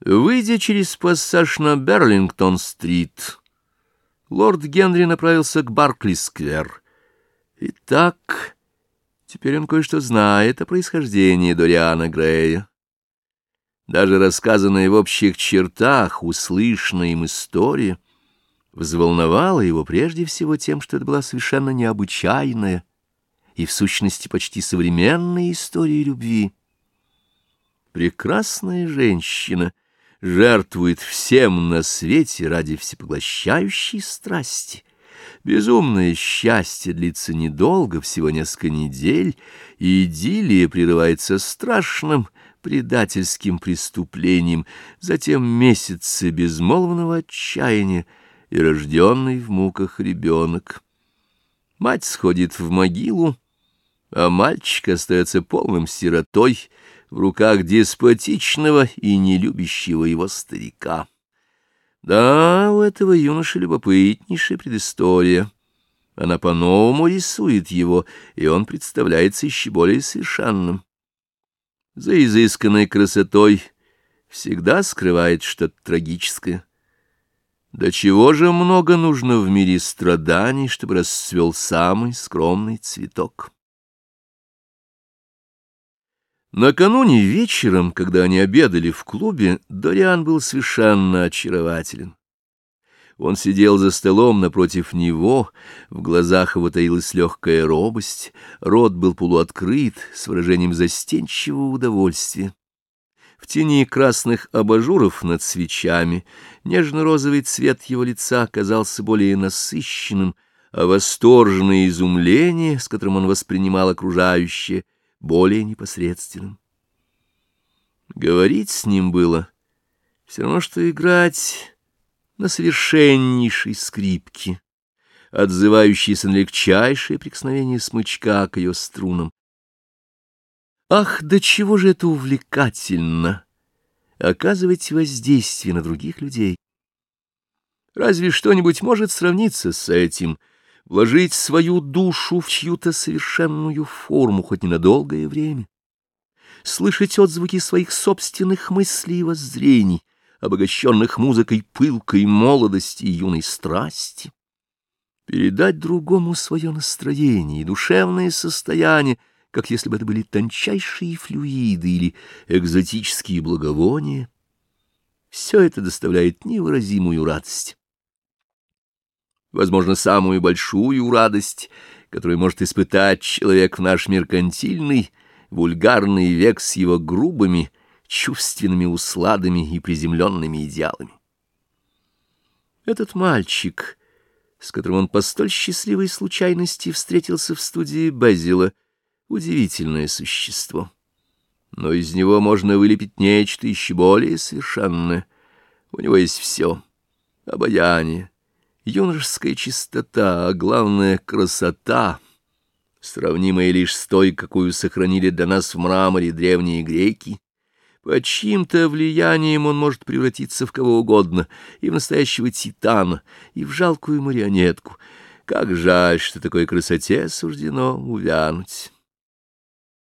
Выйдя через пассаж на Берлингтон-стрит, лорд Генри направился к Баркли-сквер. Итак, теперь он кое-что знает о происхождении Дориана Грея. Даже рассказанная в общих чертах, услышанная им история, взволновала его прежде всего тем, что это была совершенно необычайная и, в сущности, почти современная история любви. Прекрасная женщина — жертвует всем на свете ради всепоглощающей страсти. Безумное счастье длится недолго, всего несколько недель, и идиллия прерывается страшным предательским преступлением, затем месяцы безмолвного отчаяния и рожденный в муках ребенок. Мать сходит в могилу, а мальчик остается полным сиротой — в руках деспотичного и нелюбящего его старика. Да, у этого юноши любопытнейшая предыстория. Она по-новому рисует его, и он представляется еще более совершенным. За изысканной красотой всегда скрывает что-то трагическое. До чего же много нужно в мире страданий, чтобы расцвел самый скромный цветок? Накануне вечером, когда они обедали в клубе, Дориан был совершенно очарователен. Он сидел за столом напротив него, в глазах его таилась легкая робость, рот был полуоткрыт, с выражением застенчивого удовольствия. В тени красных абажуров над свечами нежно-розовый цвет его лица казался более насыщенным, а восторженное изумление, с которым он воспринимал окружающее, — более непосредственным. Говорить с ним было все равно, что играть на совершеннейшей скрипке, отзывающейся на легчайшее прикосновение смычка к ее струнам. Ах, до чего же это увлекательно оказывать воздействие на других людей! Разве что-нибудь может сравниться с этим — вложить свою душу в чью-то совершенную форму хоть ненадолгое время, слышать отзвуки своих собственных мыслей и воззрений, обогащенных музыкой пылкой молодости и юной страсти, передать другому свое настроение и душевное состояние, как если бы это были тончайшие флюиды или экзотические благовония, все это доставляет невыразимую радость возможно, самую большую радость, которую может испытать человек в наш меркантильный, вульгарный век с его грубыми, чувственными усладами и приземленными идеалами. Этот мальчик, с которым он по столь счастливой случайности встретился в студии Безила, удивительное существо. Но из него можно вылепить нечто еще более совершенное. У него есть все — обаяние, юношеская чистота, а главное — красота, сравнимая лишь с той, какую сохранили для нас в мраморе древние греки. Под чьим-то влиянием он может превратиться в кого угодно, и в настоящего титана, и в жалкую марионетку. Как жаль, что такой красоте суждено увянуть».